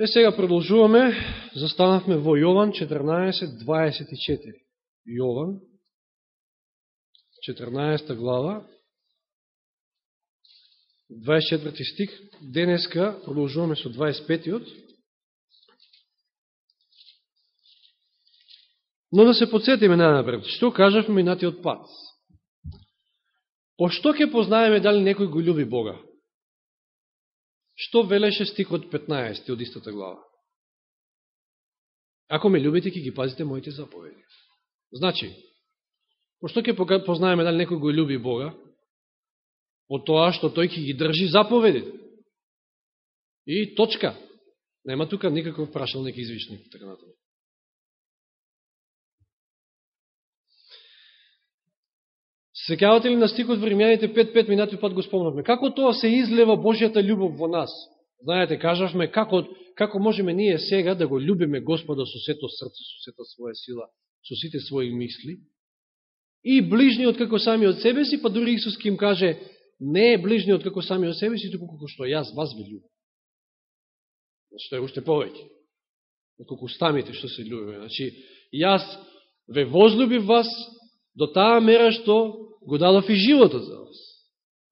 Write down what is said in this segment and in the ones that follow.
Е, сега продолжуваме, застанавме во Јован 14.24. Јован, 14 глава, 24 стих. Денеска продолжуваме со 25-тиот. Но да се подсетиме најнапред. Што кажавме минатиот пат? По што ќе познаеме дали некој го љуби Бога? Што велеше стикот 15 од истата глава? Ако ме любите, ќе ги пазите моите заповеди. Значи, пошто ќе познаеме дали некој го люби Бога, од тоа што тој ќе ги држи заповедите. И точка. Нема тука никаков прашалник извишник, така натаму. Секавате ли на стикот во Римјаните 5-5 минати пат го спомнавме? Како тоа се излева Божјата љубов во нас? Знаете, кажавме, како, како можеме ние сега да го любиме Господа со сето срце, со сета своја сила, со сите своји мисли, и ближниот како сами од себе си, па дури Исус ким каже, не е ближниот како сами од себе си, туку како што јас вас ви любам. Што значи, е уште повеќе. Колку стамите што се любиме. Значи, јас ве возлюбив вас до таа мера што го дадов и животот за вас.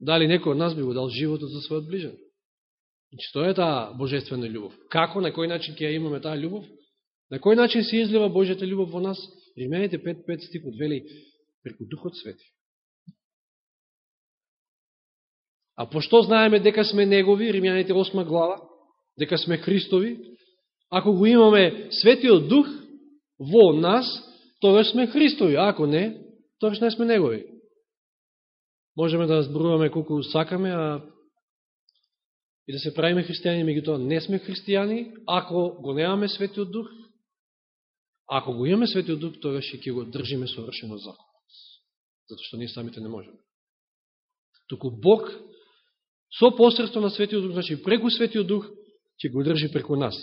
Дали некој од нас би го дал животот за својот ближен? Значи, тоа е таа божествена љубов. Како, на кој начин ќе ја имаме таа љубов? На кој начин се излива Божјата љубов во нас? Римејте 5.5 стихот вели преку Духот Свети. А пошто знаеме дека сме Негови, Римјаните 8 глава, дека сме Христови, ако го имаме Светиот Дух во нас, тогаш сме Христови, а ако не, тогаш не сме Негови. Можеме да зборуваме колку сакаме, а и да се правиме христијани, меѓутоа не сме христијани, ако го немаме Светиот Дух, ако го имаме Светиот Дух, тогаш ќе го држиме совршено законот. Зато што ние самите не можеме. Току Бог, со посредство на Светиот Дух, значи преку Светиот Дух, ќе го држи преку нас.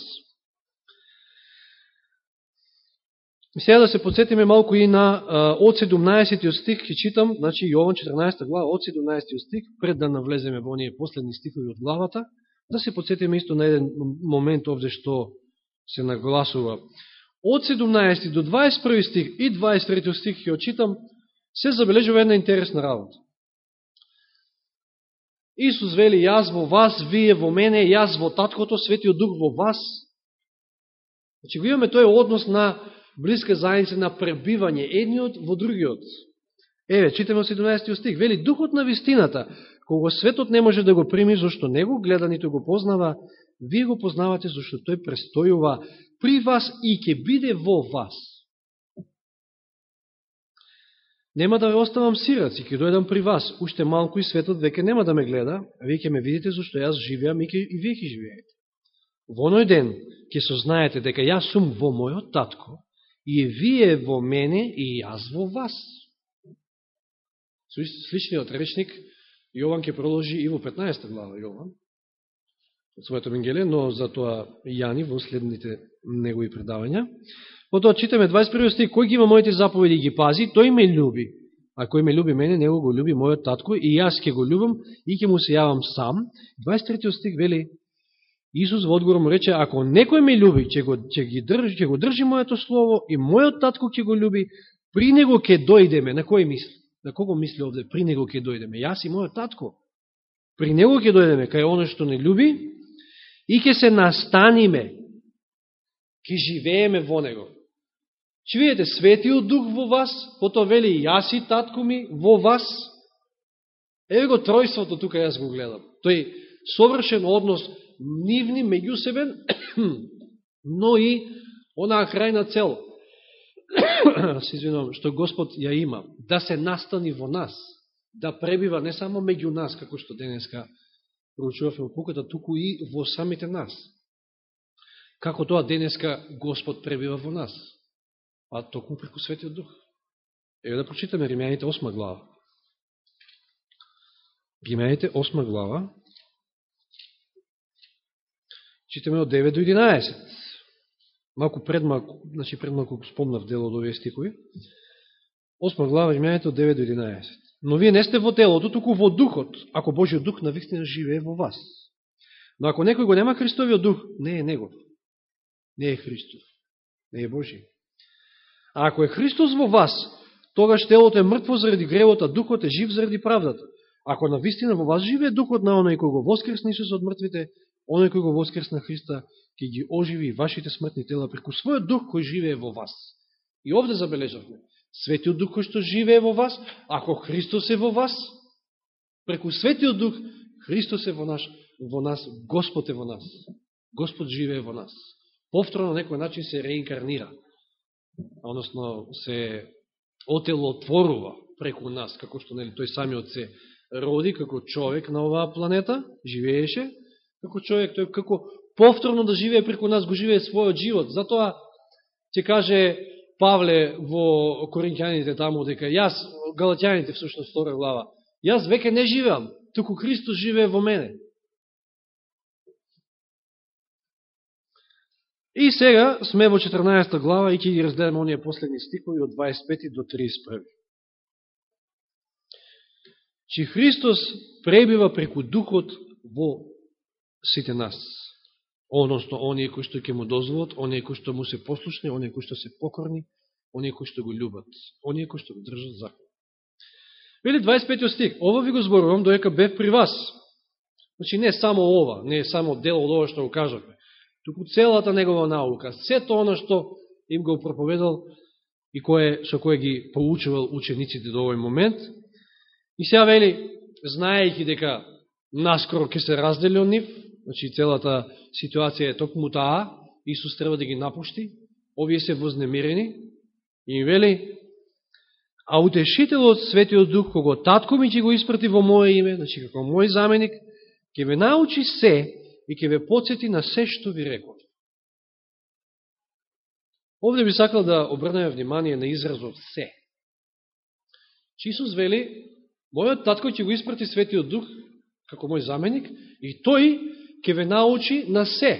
Сега да се подсетиме малку и на од 17 стих, ќе читам, значи Јован 14 глава, од 17 стих, пред да навлеземе во оние последни стихови од главата, да се подсетиме исто на еден момент овде што се нагласува. Од 17 до 21 стих и 23 стих ќе очитам, се забележува една интересна работа. Исус вели, јас во вас, вие во мене, јас во Таткото, Светиот Дух во вас. Значи, го имаме тој однос на близка заедница на пребивање едниот во другиот. Еве, читаме 17 стих, вели духот на вистината, кога светот не може да го прими зашто не го гледа нито го познава, вие го познавате зашто тој престојува при вас и ќе биде во вас. Нема да ве оставам сираци, ќе дојдам при вас, уште малку и светот веќе нема да ме гледа, а вие ќе ме видите зашто јас живеам и, и вие ќе живеете. Во оној ден ќе сознаете дека јас сум во мојот татко и вие во мене и јас во вас. Сличниот речник Јован ќе продолжи и во 15 глава Јован од своето Евангелие, но за тоа Јани во следните негови предавања. Потоа читаме 21 стих, кој ги има моите заповеди и ги пази, тој ме љуби. А кој ме љуби мене, него го љуби мојот татко и јас ќе го љубам и ќе му се јавам сам. 23 стих вели, Исус во одговор му рече, ако некој ме люби, ќе го, ќе ги држи, ќе го држи моето слово и мојот татко ќе го люби, при него ќе дојдеме. На кој мисли? На кого мисли овде? При него ќе дојдеме. Јас и мојот татко. При него ќе дојдеме, кај оно што не люби, и ќе се настаниме, ќе живееме во него. Че видите, светиот дух во вас, потоа вели јас и татко ми во вас. Еве го тројството тука јас го гледам. Тој совршен однос нивни меѓусебен, но и онаа крајна цел, се извинувам, што Господ ја има, да се настани во нас, да пребива не само меѓу нас, како што денеска проучувавме во пуката, туку и во самите нас. Како тоа денеска Господ пребива во нас? А токму преку Светиот Дух. Еве да прочитаме Римјаните 8 глава. Римјаните 8 глава, Читаме од 9 до 11. Малку предмалку, значи пред малку спомнав дел од овие стикови. Осма глава, Римјаните од 9 до 11. Но вие не сте во телото, туку во духот, ако Божиот дух на вистина живее во вас. Но ако некој го нема Христовиот дух, не е негов. не е Христов, не е Божи. А ако е Христос во вас, тогаш телото е мртво заради гревот, а духот е жив заради правдата. Ако на вистина во вас живее духот на оној кој го воскресни Исус од мртвите, оној кој го воскресна Христа, ќе ги оживи вашите смртни тела преку својот дух кој живее во вас. И овде забележавме. Светиот дух кој што живее во вас, ако Христос е во вас, преку Светиот дух, Христос е во, наш, во нас, Господ е во нас. Господ живее во нас. Повторно на некој начин се реинкарнира. Односно се отелотворува преку нас, како што нели, тој самиот се роди како човек на оваа планета, живееше, како човек, тој како повторно да живее преку нас, го живее својот живот. Затоа ќе каже Павле во Коринќаните таму, дека јас, Галатјаните всушност втора глава, јас веќе не живеам, туку Христос живее во мене. И сега сме во 14 глава и ќе ги разгледаме оние последни стихови од 25 до 31. Чи Христос пребива преку Духот во сите нас. Односно, оние кои што ќе му дозволат, оние кои што му се послушни, оние кои што се покорни, оние кои што го любат, оние кои што го држат закон. Вели 25 стих, ова ви го зборувам доека бев при вас. Значи не само ова, не е само дел од ова што го кажавме, туку целата негова наука, сето оно што им го проповедал и кое, со кое ги поучувал учениците до овој момент. И сега вели, знаејќи дека наскоро ќе се раздели од нив, значи целата ситуација е токму таа, Исус треба да ги напушти, овие се вознемирени, и вели, а утешителот Светиот Дух, кого татко ми ќе го испрати во моје име, значи како мој заменик, ќе ве научи се и ќе ве подсети на се што ви реков. Овде би сакал да обрнеме внимание на изразот се. Че Исус вели, мојот татко ќе го испрати Светиот Дух како мој заменик и тој ќе ве научи на се.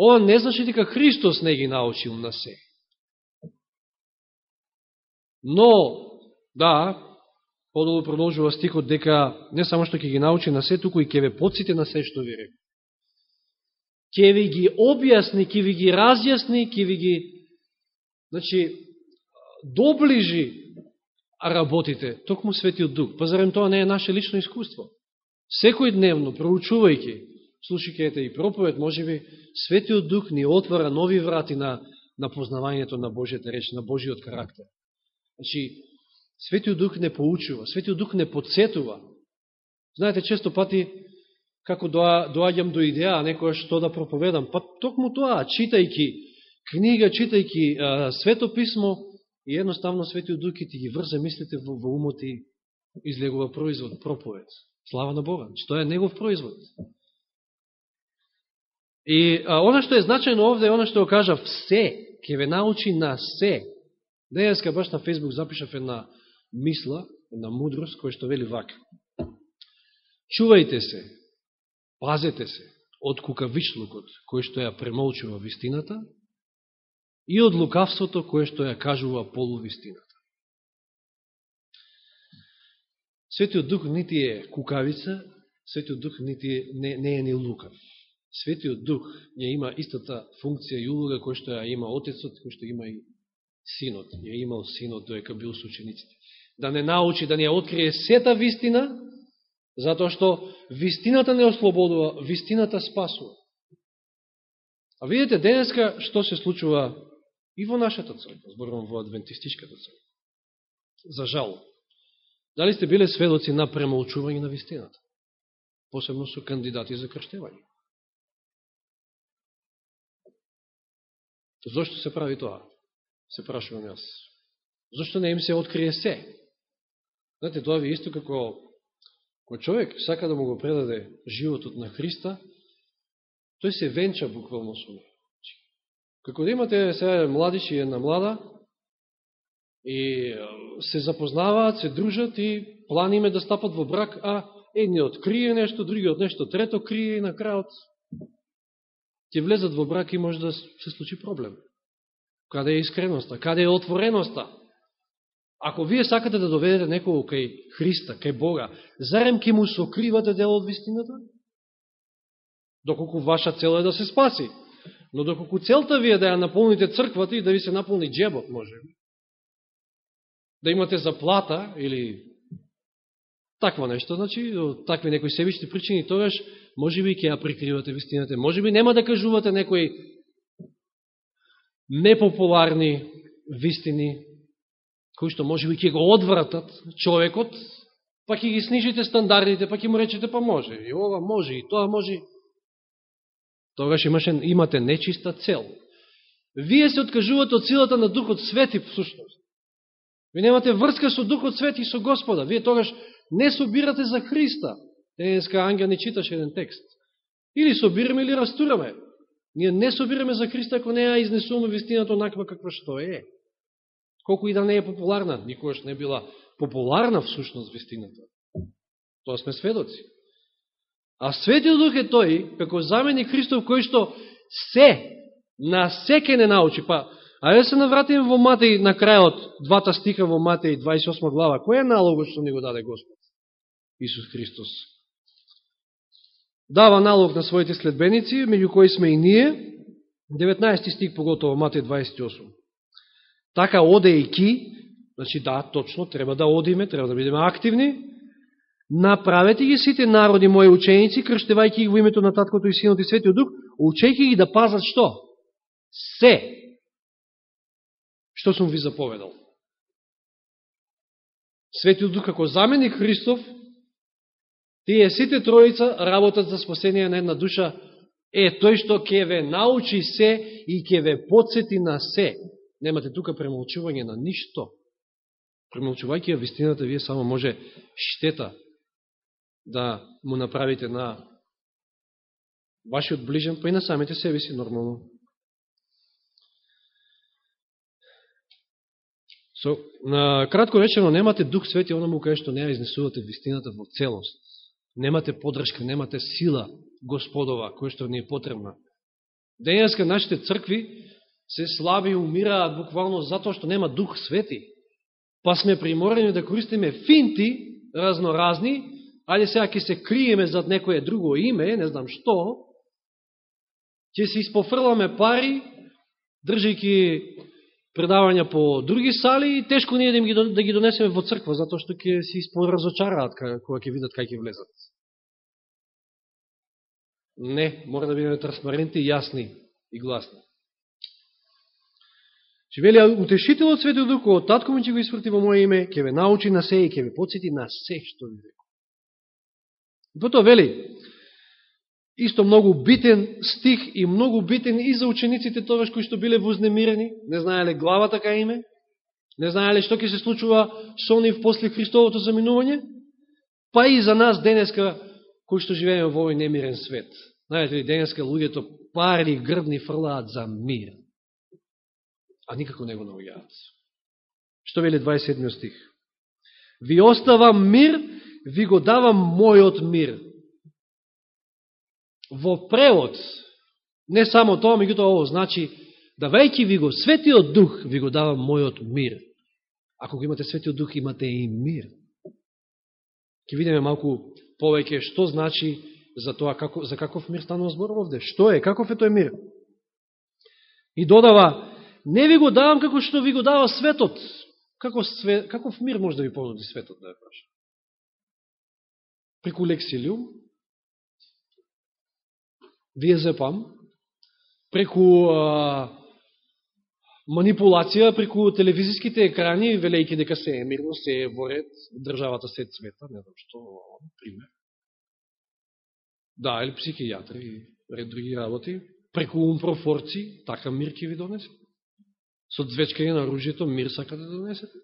Ова не значи дека Христос не ги научил на се. Но, да, подолу продолжува стихот дека не само што ќе ги научи на се, туку и ќе ве подсите на се што ви рекол. Ќе ви ги објасни, ќе ви ги разјасни, ќе ви ги значи, доближи работите, токму Светиот Дух. Па зарем тоа не е наше лично искуство? Секој дневно, проучувајќи, слушајќи и проповед, може би, Светиот Дух ни отвара нови врати на, на познавањето на Божијата реч, на Божиот карактер. Значи, Светиот Дух не поучува, Светиот Дух не подсетува. Знаете, често пати, како доаѓам до идеја, а некоја што да проповедам, па токму тоа, читајки книга, читајки а, свето писмо, и едноставно Светиот Дух ти ги врзе мислите во, во умот и излегува производ, проповед. Слава на Бога. Значи, што е негов производ. И а, оно што е значајно овде е оно што го кажа все, ќе ве научи на се. Денеска баш на Фейсбук запишав една мисла, една мудрост, која што вели вака. Чувајте се, пазете се од кукавичлукот, кој што ја премолчува вистината, и од лукавството, кој што ја кажува полувистината. Светиот Дух нити е кукавица, Светиот Дух нити е, не, не е ни лукав. Светиот Дух ја има истата функција и улога која што ја има Отецот, која што има и Синот. Ја имал Синот доека бил со учениците. Да не научи, да не ја открие сета вистина, затоа што вистината не ослободува, вистината спасува. А видите денеска што се случува и во нашата црква, зборувам во адвентистичката црква. За жал. Дали сте биле сведоци на премолчување на вистината? Посебно со кандидати за крштевање. Зошто се прави тоа? Се прашувам јас. Зошто не им се открие се? Знаете, тоа ви исто како кој човек сака да му го предаде животот на Христа, тој се венча буквално со него. Значи, како да имате сега младиш и една млада, и се запознаваат, се дружат и план име да стапат во брак, а едниот крие нешто, другиот нешто трето крие и на крајот ќе влезат во брак и може да се случи проблем. Каде е искреноста? Каде е отвореноста? Ако вие сакате да доведете некого кај Христа, кај Бога, зарем ќе му сокривате дел од вистината? Доколку ваша цел е да се спаси. Но доколку целта ви е да ја наполните црквата и да ви се наполни джебот, може да имате заплата или такво нешто, значи, такви некои себични причини, тогаш може би ќе ја прикривате вистината, може би нема да кажувате некои непопуларни вистини, кои што може би ќе го одвратат човекот, па ќе ги снижите стандардите, па ќе му речете, па може, и ова може, и тоа може. Тогаш имаше, имате нечиста цел. Вие се откажувате од силата на Духот Свети, всушност. Ви немате врска со Духот Свети и со Господа. Вие тогаш не собирате за Христа. Денеска Ангел не читаше еден текст. Или собираме, или растураме. Ние не собираме за Христа, ако не ја изнесуваме вистината онаква каква што е. Колку и да не е популарна, никогаш не била популарна всушност вистината. Тоа сме сведоци. А Светиот Дух е тој, како заменик Христов, кој што се, на секе не научи. Па, А ја се навратиме во Матеј на крајот, двата стиха во Матеј 28 глава. Кој е налогот што ни го даде Господ? Исус Христос дава налог на своите следбеници, меѓу кои сме и ние, 19 стих поготово, Матеј 28. Така одејки, значи да, точно, треба да одиме, треба да бидеме активни, направете ги сите народи мои ученици, крштевајќи ги во името на Таткото и Синот и Светиот Дух, учејќи ги да пазат што? Се. Што сум ви заповедал. Светиот Дух како заменик Христов Тие сите троица работат за спасение на една душа, е тој што ќе ве научи се и ќе ве подсети на се. Немате тука премолчување на ништо. Премолчувајќи ја вистината, вие само може штета да му направите на вашиот ближен, па и на самите себе си нормално. So, на кратко речено, немате Дух Свети оному кај што не ја изнесувате вистината во целост немате подршка, немате сила Господова, која што ни е потребна. Денеска нашите цркви се слаби и умираат буквално затоа што нема Дух Свети. Па сме приморени да користиме финти разноразни, ајде сега ќе се криеме зад некое друго име, не знам што, ќе се испофрламе пари, држајќи предавања по други сали и тешко ние да, им ги, да ги донесеме во црква, затоа што ќе се испоразочараат кога ќе видат кај ќе влезат. Не, мора да бидеме транспарентни, јасни и гласни. Че вели, утешителот Светиот Дух, од татко ми ќе го испрати во моје име, ќе ве научи на се и ќе ве подсети на се што ви рекол. И потоа вели, исто многу битен стих и многу битен и за учениците тогаш кои што биле вознемирени, не знаеле главата кај име, не знаеле што ќе се случува со нив после Христовото заминување, па и за нас денеска кои што живееме во овој немирен свет. Знаете ли, денеска луѓето пари грдни фрлаат за мир, а никако не го наоѓаат. Што вели 27 стих? Ви оставам мир, ви го давам мојот мир во превод, не само тоа, меѓутоа ово значи, давајќи ви го светиот дух, ви го давам мојот мир. Ако го имате светиот дух, имате и мир. Ке видиме малку повеќе што значи за тоа, како, за каков мир станува збор овде. Што е, каков е тој мир? И додава, не ви го давам како што ви го дава светот. Каков, све, каков мир може да ви понуди светот, да ја праша? Преку лексилиум, вие зепам, преку а, манипулација, преку телевизиските екрани, велејки дека се е мирно, се е во ред, државата се цвета, не знам што, пример. Да, или психијатри и ред други работи, преку умпрофорци, така мир ќе ви донесе. Со звечкање на оружјето, мир сакате да донесете.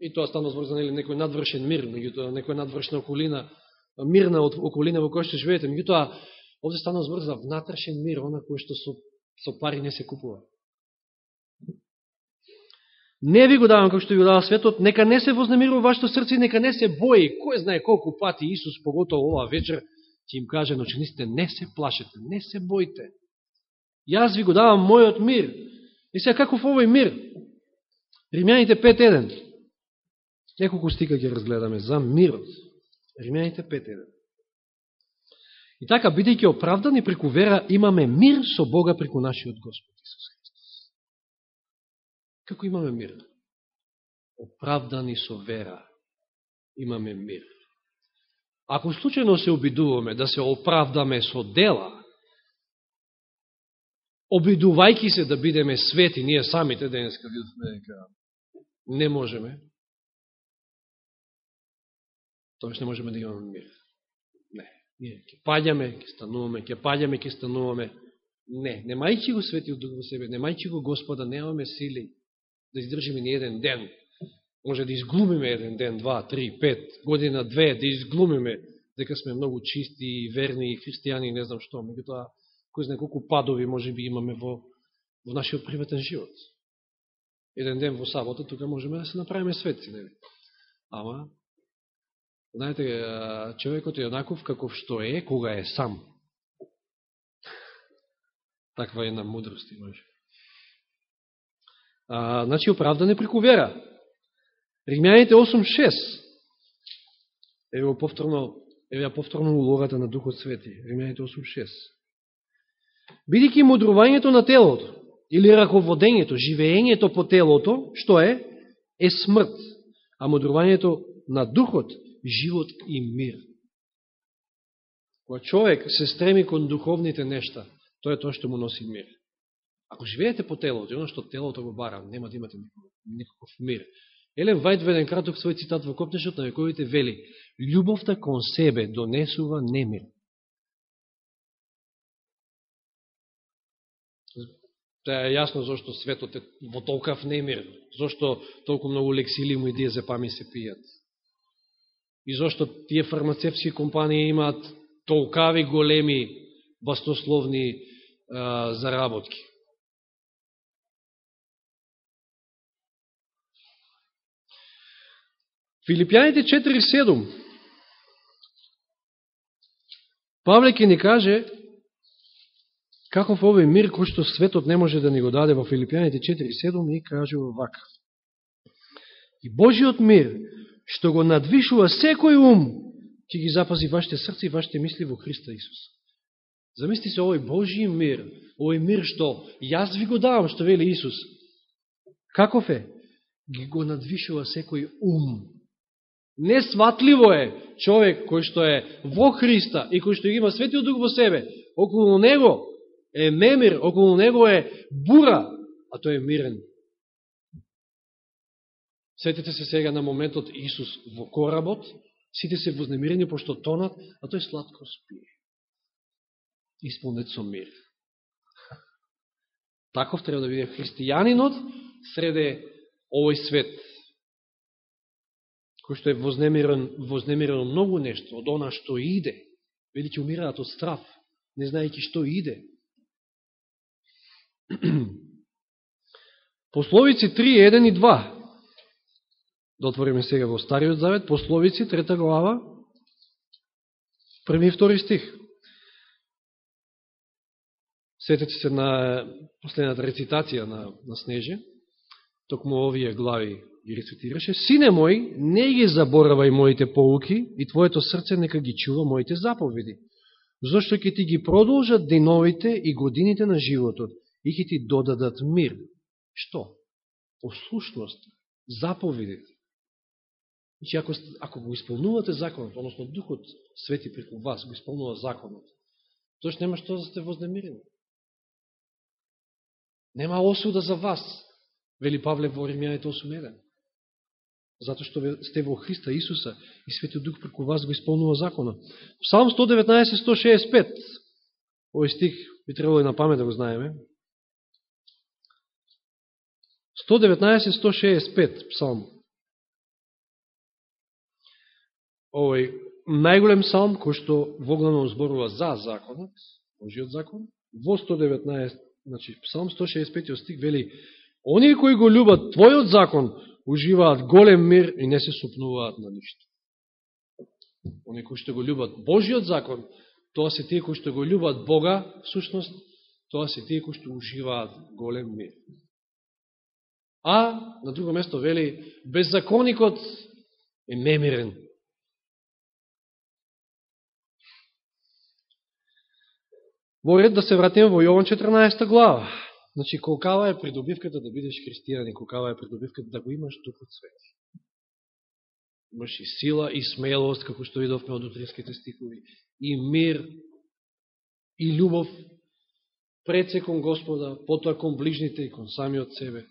И тоа стана збор за некој надвршен мир, меѓутоа некој надвршна околина, мирна од околина во која што живеете. Меѓутоа, овде станува збор за внатрешен мир, она кој што со, со пари не се купува. Не ви го давам како што ви го дава светот, нека не се вознемирува вашето срце, нека не се бои. Кој знае колку пати Исус, поготово оваа вечер, ќе им каже на учениците, не се плашете, не се боите. Јас ви го давам мојот мир. И сега каков овој мир? Римјаните 5.1. Неколку стика ќе разгледаме за мирот. Римјаните 5.1. И така, бидејќи оправдани преку вера, имаме мир со Бога преку нашиот Господ Исус Христос. Како имаме мир? Оправдани со вера, имаме мир. Ако случајно се обидуваме да се оправдаме со дела, обидувајки се да бидеме свети, ние самите денеска видовме дека не можеме, тоа не можеме да имаме мир. Не. Ние ќе паѓаме, ќе стануваме, ќе паѓаме, ќе стануваме. Не, немајќи го светиот дух во себе, немајќи го Господа, немаме сили да издржиме ни еден ден. Може да изглумиме еден ден, два, три, пет, година, две, да изглумиме дека сме многу чисти и верни и христијани, не знам што. Меѓутоа, кој знае колку падови може би имаме во, во нашиот приватен живот. Еден ден во сабота, тука можеме да се направиме светци, нели? Ама, знаете, човекот е однаков каков што е, кога е сам. Таква една мудрост имаше. А, значи, оправдане преку вера. Римјаните 8.6. Ево повторно, ево повторно улогата на Духот Свети. Римјаните 8.6. Бидејќи мудрувањето на телото, или раководењето, живеењето по телото, што е? Е смрт. А мудрувањето на духот, живот и мир. Кога човек се стреми кон духовните нешта, тоа е тоа што му носи мир. Ако живеете по телото, и оно што телото го бара, нема да имате никаков мир. Елен Вајд веден краток свој цитат во Копнешот на вековите вели Любовта кон себе донесува немир. Тоа е јасно зашто светот е во толкав немир, зашто толку многу лексилиму и диазепами се пијат. И зашто тие фармацевски компании имаат толкави големи баснословни а, заработки. Филипјаните 4.7 Павле ќе ни каже каков овој мир кој што светот не може да ни го даде во Филипјаните 4.7 и каже вака. И Божиот мир, што го надвишува секој ум, ќе ги запази вашите срци и вашите мисли во Христа Исус. Замисли се овој Божи мир, овој мир што јас ви го давам, што вели Исус. Каков е? Ги го надвишува секој ум. Несватливо е човек кој што е во Христа и кој што има светиот дух во себе, околу него е немир, околу него е бура, а тој е мирен. Сетите се сега на моментот Исус во коработ, сите се вознемирени пошто тонат, а тој сладко спие. Исполнет со мир. Таков треба да биде христијанинот среде овој свет кој што е вознемирен, вознемирено многу нешто од она што иде, велики умираат од страф, не знаејќи што иде. Пословици 3, 1 и 2. Да отвориме сега во Стариот Завет, Пословици, трета глава, први и втори стих. Сетете се на последната рецитација на, на Снеже, токму овие глави ги рецитираше, Сине мој, не ги заборавај моите поуки и твоето срце нека ги чува моите заповеди, зашто ќе ти ги продолжат деновите и годините на животот и ќе ти додадат мир. Што? Послушност, заповедите. Значи, ако, ако го исполнувате законот, односно Духот Свети преку вас го исполнува законот, тоа нема што да сте вознемирени. Нема осуда за вас, вели Павле во Римјаните 8.1 затоа што сте во Христа Исуса и Светиот Дух преку вас го исполнува законот. Псалм 119.165, овој стих би требало и на памет да го знаеме. 119.165, псалм. Овој најголем псалм кој што воглавно зборува за законот, Божиот закон, во 119, значи псалм 165 стих вели Оние кои го любат Твојот закон, уживаат голем мир и не се супнуваат на ништо. Оние кои што го любат Божиот закон, тоа се тие кои што го любат Бога, всушност, тоа се тие кои што уживаат голем мир. А, на друго место вели, беззаконикот е немирен. Во ред да се вратиме во Јован 14 глава. Значи, колкава е придобивката да бидеш христијан и колкава е придобивката да го имаш Духот Свети. Имаш и сила и смелост, како што видовме од утринските стихови, и мир, и љубов пред се кон Господа, потоа кон ближните и кон самиот себе.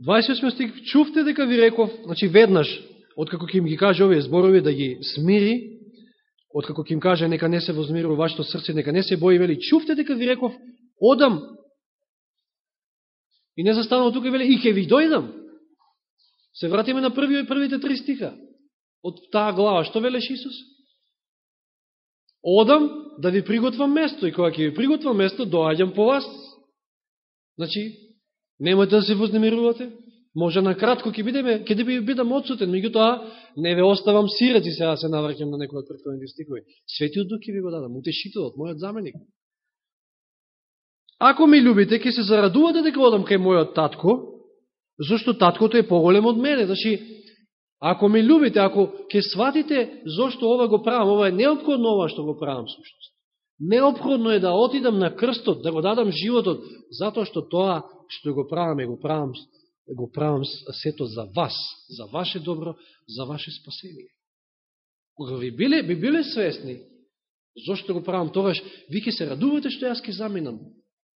28 стих, чувте дека ви реков, значи веднаш, откако ќе им ги каже овие зборови да ги смири, откако ќе им каже нека не се возмирува вашето срце, нека не се бои, вели, чувте дека ви реков, одам. И не застанал тука, вели, и ќе ви дојдам. Се вратиме на први, првите три стиха од таа глава. Што велеш Исус? Одам да ви приготвам место и кога ќе ви приготвам место, доаѓам по вас. Значи, немојте да се вознемирувате. Може на кратко ќе бидеме, ќе да бидам одсутен, меѓутоа не ве оставам сираци сега да се навраќам на некој од претходните стихови. Светиот Дух ќе ви го дадам, утешителот, мојот заменик. Ако ми любите, ќе се зарадувате дека одам кај мојот татко, зашто таткото е поголем од мене. Значи, ако ми любите, ако ќе сватите зошто ова го правам, ова е необходно ова што го правам сушност. Необходно е да отидам на крстот, да го дадам животот, затоа што тоа што го правам, го правам го правам сето за вас, за ваше добро, за ваше спасение. Кога ви биле, би биле свесни, зашто го правам тогаш, ви ќе се радувате што јас ќе заминам.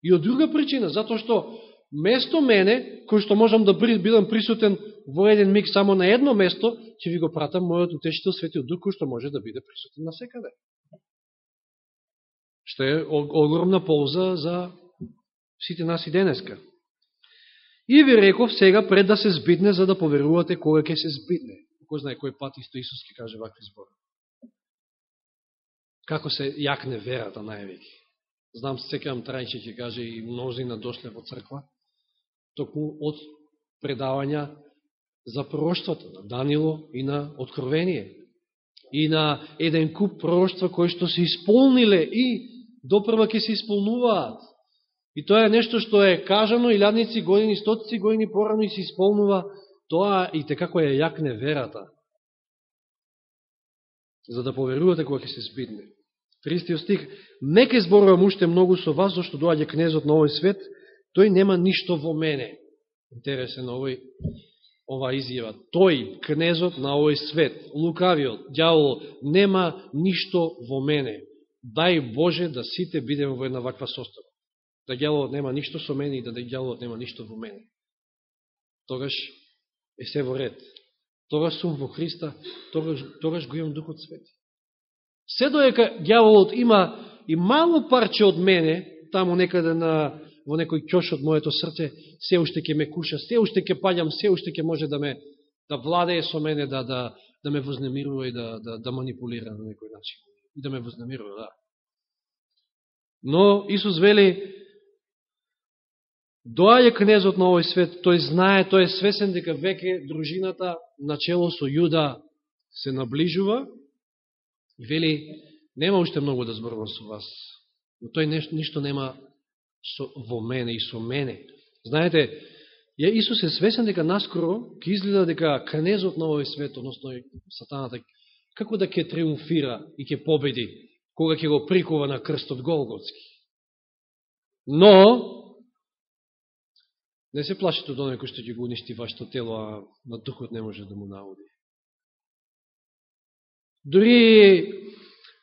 И од друга причина, затоа што место мене, кој што можам да бидам присутен во еден миг само на едно место, ќе ви го пратам мојот утешител Светиот Дух, кој што може да биде присутен на секаде. Што е огромна полза за сите нас и денеска. И ви реков сега пред да се збитне, за да поверувате кога ќе се збитне. Кој знае кој пат исто Исус ќе каже вакви збори. Како се јакне верата највеќе. Знам, се секам Трајче ќе каже и мнозина дошле во црква, токму од предавања за пророштвата на Данило и на Откровение. И на еден куп пророштва кои што се исполниле и допрва ќе се исполнуваат. И тоа е нешто што е кажано и лјадници години, стотици години порано и се исполнува, тоа и така те како е јакне верата. За да поверувате кога ќе се збидне. 30 стих. Неке зборувам уште многу со вас, зашто доаѓа кнезот на овој свет, тој нема ништо во мене. Интересен овој, ова изјава. Тој, кнезот на овој свет, лукавиот, дјаволот, нема ништо во мене. Дај Боже да сите бидеме во една ваква состава да гјавот нема ништо со мене и да гјавот нема ништо во мене. Тогаш е се во ред. Тогаш сум во Христа, тогаш, тогаш го имам Духот Свети. Се доека гјаволот има и мало парче од мене, таму некаде на, во некој кјош од моето срце, се уште ќе ме куша, се уште ќе паѓам, се уште ќе може да ме да владее со мене, да, да, да ме вознемирува и да, да, да манипулира на некој начин. И да ме вознемирува, да. Но Исус вели, Доаѓа кнезот на овој свет, тој знае, тој е свесен дека веќе дружината начело со Јуда се наближува и вели, нема уште многу да зборувам со вас, но тој нешто, ништо нема со, во мене и со мене. Знаете, ја Исус е свесен дека наскоро ќе изгледа дека кнезот на овој свет, односно сатаната, како да ќе триумфира и ќе победи, кога ќе го прикува на крстот Голготски. Но, Не се плашите од оној кој што ќе го уништи вашето тело, а на духот не може да му наводи. Дори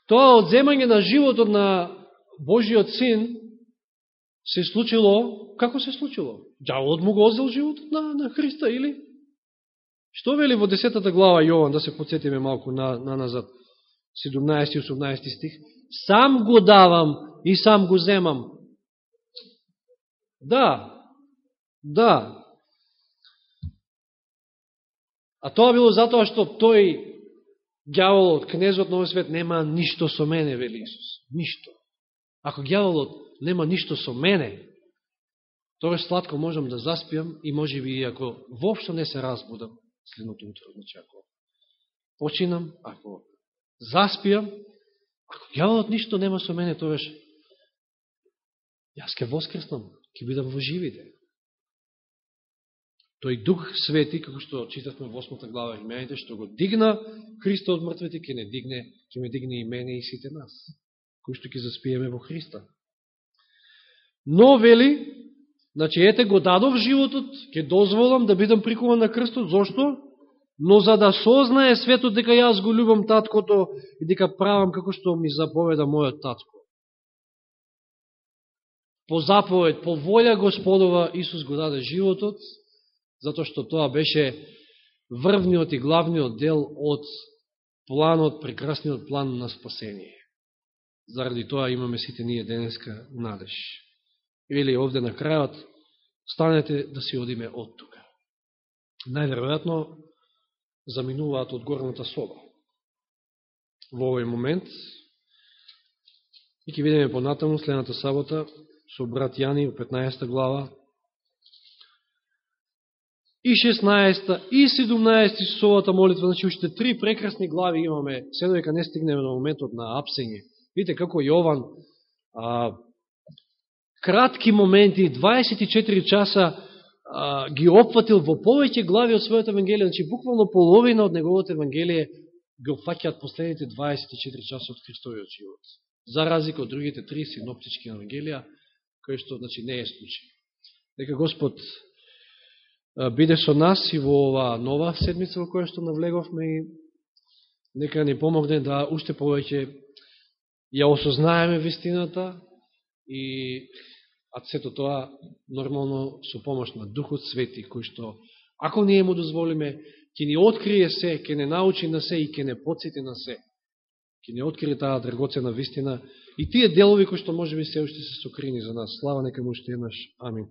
тоа одземање на животот на Божиот син се случило, како се случило? Дјаволот му го озел животот на, на Христа, или? Што вели во 10 глава Јован, да се подсетиме малку на, на назад, 17 и 18 стих, сам го давам и сам го земам. Да, Да. А тоа било затоа што тој гјаволот, кнезот на овој свет, нема ништо со мене, вели Исус. Ништо. Ако гјаволот нема ништо со мене, тогаш сладко можам да заспиам и може би и ако воопшто не се разбудам следното утро, значи ако починам, ако заспиам, ако гјаволот ништо нема со мене, тогаш јас ке воскреснам, ке бидам во живите тој Дух Свети, како што читавме во 8 глава Римејаните, што го дигна Христа од мртвите, ќе не дигне, ќе ме дигне и мене и сите нас, кои што ќе заспиеме во Христа. Но, вели, значи, ете го дадов животот, ќе дозволам да бидам прикуван на крстот, зошто? Но за да сознае светот дека јас го любам таткото и дека правам како што ми заповеда мојот татко. По заповед, по волја Господова, Исус го даде животот, затоа што тоа беше врвниот и главниот дел од планот, прекрасниот план на спасение. Заради тоа имаме сите ние денеска надеж. Или овде на крајот, станете да си одиме од тука. Најверојатно заминуваат од горната соба. Во овој момент, и ќе видиме понатаму следната сабота со брат Јани во 15 глава, и 16 и 17 совата молитва, значи уште три прекрасни глави имаме, се дека не стигнеме на моментот на апсење. Видите како Јован а, кратки моменти, 24 часа а, ги опфатил во повеќе глави од својот Евангелие, значи буквално половина од неговото Евангелие ги опфаќаат последните 24 часа од Христовиот живот. За разлика од другите три синоптички Евангелија, кои што значи, не е случај. Нека Господ биде со нас и во ова нова седмица во која што навлеговме и нека ни помогне да уште повеќе ја осознаеме вистината и а сето тоа нормално со помош на Духот Свети, кој што, ако ние му дозволиме, ќе ни открие се, ќе не научи на се и ќе не подсети на се. Ќе не открие таа драгоцена вистина и тие делови кои што може би се уште се сокрини за нас. Слава нека му уште еднаш. Амин.